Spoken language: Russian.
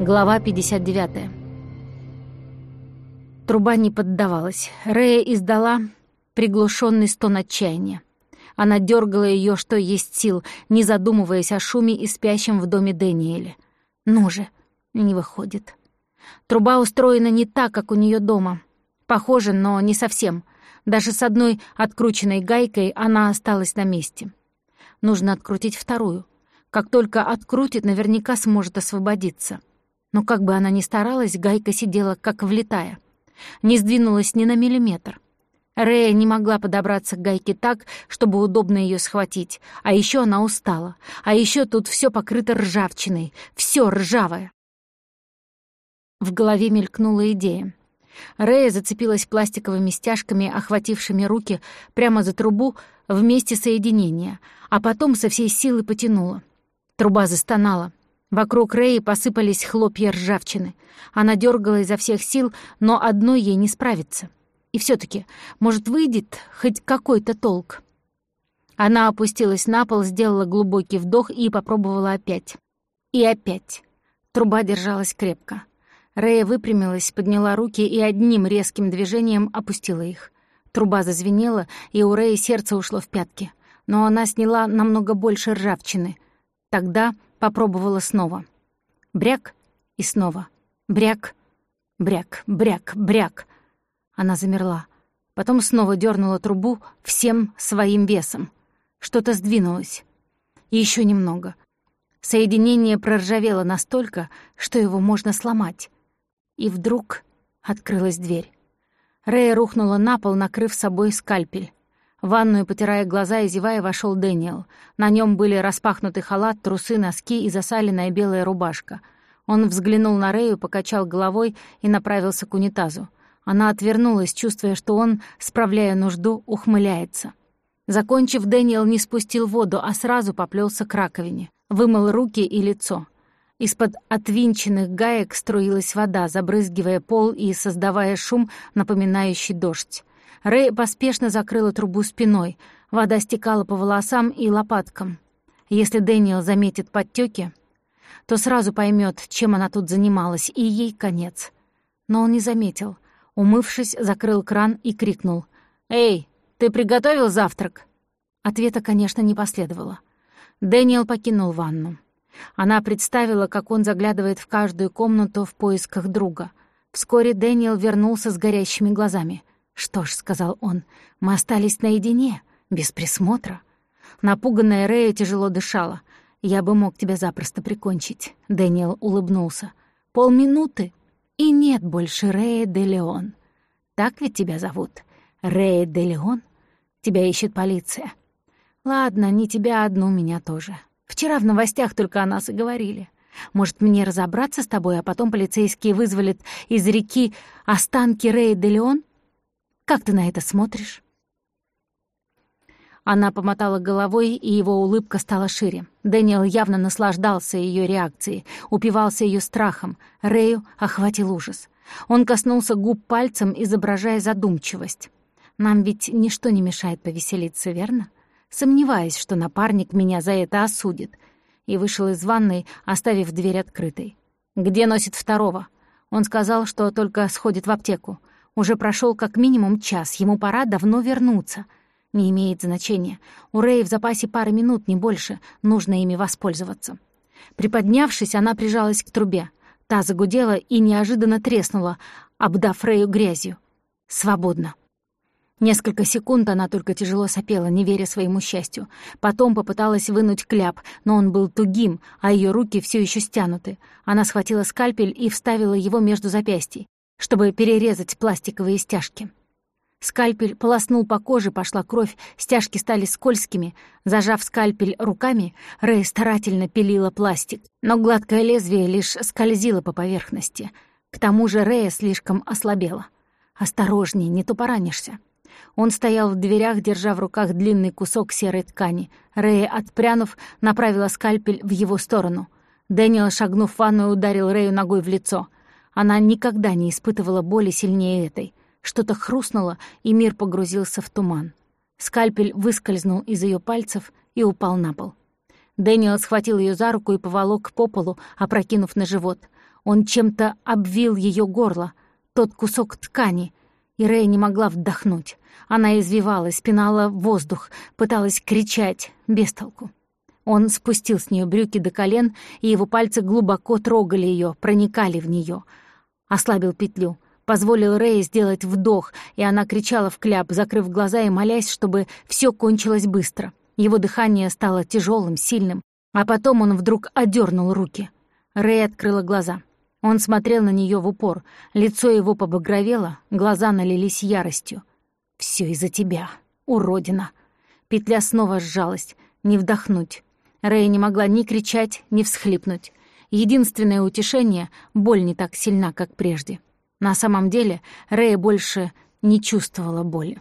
Глава 59. Труба не поддавалась. Рея издала приглушенный стон отчаяния. Она дергала ее, что есть сил, не задумываясь о шуме и спящем в доме Дэниеле. Ну же, не выходит. Труба устроена не так, как у нее дома. Похоже, но не совсем. Даже с одной открученной гайкой она осталась на месте. Нужно открутить вторую. Как только открутит, наверняка сможет освободиться. Но как бы она ни старалась, гайка сидела как влетая. Не сдвинулась ни на миллиметр. Рея не могла подобраться к гайке так, чтобы удобно ее схватить. А еще она устала. А еще тут все покрыто ржавчиной. Все ржавое. В голове мелькнула идея. Рея зацепилась пластиковыми стяжками, охватившими руки, прямо за трубу в месте соединения, а потом со всей силы потянула. Труба застонала. Вокруг Рэи посыпались хлопья ржавчины. Она дергала изо всех сил, но одной ей не справиться. И все таки может, выйдет хоть какой-то толк. Она опустилась на пол, сделала глубокий вдох и попробовала опять. И опять. Труба держалась крепко. Рэя выпрямилась, подняла руки и одним резким движением опустила их. Труба зазвенела, и у Рэи сердце ушло в пятки. Но она сняла намного больше ржавчины. Тогда Попробовала снова. Бряк и снова. Бряк, бряк, бряк, бряк. Она замерла. Потом снова дернула трубу всем своим весом. Что-то сдвинулось. И еще немного. Соединение проржавело настолько, что его можно сломать. И вдруг открылась дверь. Рэя рухнула на пол, накрыв собой скальпель. Ванную, потирая глаза и зевая, вошел Дэниел. На нем были распахнутый халат, трусы, носки и засаленная белая рубашка. Он взглянул на Рэю, покачал головой и направился к унитазу. Она отвернулась, чувствуя, что он, справляя нужду, ухмыляется. Закончив, Дэниел не спустил воду, а сразу поплелся к раковине. Вымыл руки и лицо. Из-под отвинченных гаек струилась вода, забрызгивая пол и создавая шум, напоминающий дождь. Рэй поспешно закрыла трубу спиной. Вода стекала по волосам и лопаткам. Если Дэниел заметит подтеки, то сразу поймет, чем она тут занималась, и ей конец. Но он не заметил. Умывшись, закрыл кран и крикнул. «Эй, ты приготовил завтрак?» Ответа, конечно, не последовало. Дэниел покинул ванну. Она представила, как он заглядывает в каждую комнату в поисках друга. Вскоре Дэниел вернулся с горящими глазами. «Что ж», — сказал он, — «мы остались наедине, без присмотра». Напуганная Рея тяжело дышала. «Я бы мог тебя запросто прикончить», — Дэниел улыбнулся. «Полминуты, и нет больше Рея де Леон. Так ведь тебя зовут? Рея де Леон? Тебя ищет полиция». «Ладно, не тебя одну, меня тоже. Вчера в новостях только о нас и говорили. Может, мне разобраться с тобой, а потом полицейские вызволят из реки останки Рея де Леон? Как ты на это смотришь?» Она помотала головой, и его улыбка стала шире. Дэниел явно наслаждался ее реакцией, упивался ее страхом. Рэю охватил ужас. Он коснулся губ пальцем, изображая задумчивость. «Нам ведь ничто не мешает повеселиться, верно?» Сомневаясь, что напарник меня за это осудит. И вышел из ванной, оставив дверь открытой. «Где носит второго?» Он сказал, что только сходит в аптеку. Уже прошел как минимум час, ему пора давно вернуться. Не имеет значения. У Рэи в запасе пара минут, не больше. Нужно ими воспользоваться. Приподнявшись, она прижалась к трубе. Та загудела и неожиданно треснула, обдав Рэю грязью. Свободно. Несколько секунд она только тяжело сопела, не веря своему счастью. Потом попыталась вынуть кляп, но он был тугим, а ее руки все еще стянуты. Она схватила скальпель и вставила его между запястий чтобы перерезать пластиковые стяжки. Скальпель полоснул по коже, пошла кровь, стяжки стали скользкими. Зажав скальпель руками, Рэй старательно пилила пластик, но гладкое лезвие лишь скользило по поверхности. К тому же Рэя слишком ослабела. «Осторожней, не то поранишься». Он стоял в дверях, держа в руках длинный кусок серой ткани. Рэя, отпрянув, направила скальпель в его сторону. Дэниел, шагнув в ванную, ударил Рэю ногой в лицо — она никогда не испытывала боли сильнее этой. Что-то хрустнуло, и мир погрузился в туман. Скальпель выскользнул из ее пальцев и упал на пол. Дэниел схватил ее за руку и поволок по полу, опрокинув на живот. Он чем-то обвил ее горло, тот кусок ткани, и Рэй не могла вдохнуть. Она извивалась, пинала воздух, пыталась кричать, без толку. Он спустил с нее брюки до колен, и его пальцы глубоко трогали ее, проникали в нее. Ослабил петлю, позволил Рэй сделать вдох, и она кричала в кляп, закрыв глаза и молясь, чтобы все кончилось быстро. Его дыхание стало тяжелым, сильным, а потом он вдруг одернул руки. Рэй открыла глаза. Он смотрел на нее в упор, лицо его побагровело, глаза налились яростью. Все из-за тебя, уродина!» Петля снова сжалась, не вдохнуть. Рэй не могла ни кричать, ни всхлипнуть. Единственное утешение — боль не так сильна, как прежде. На самом деле Рэя больше не чувствовала боли.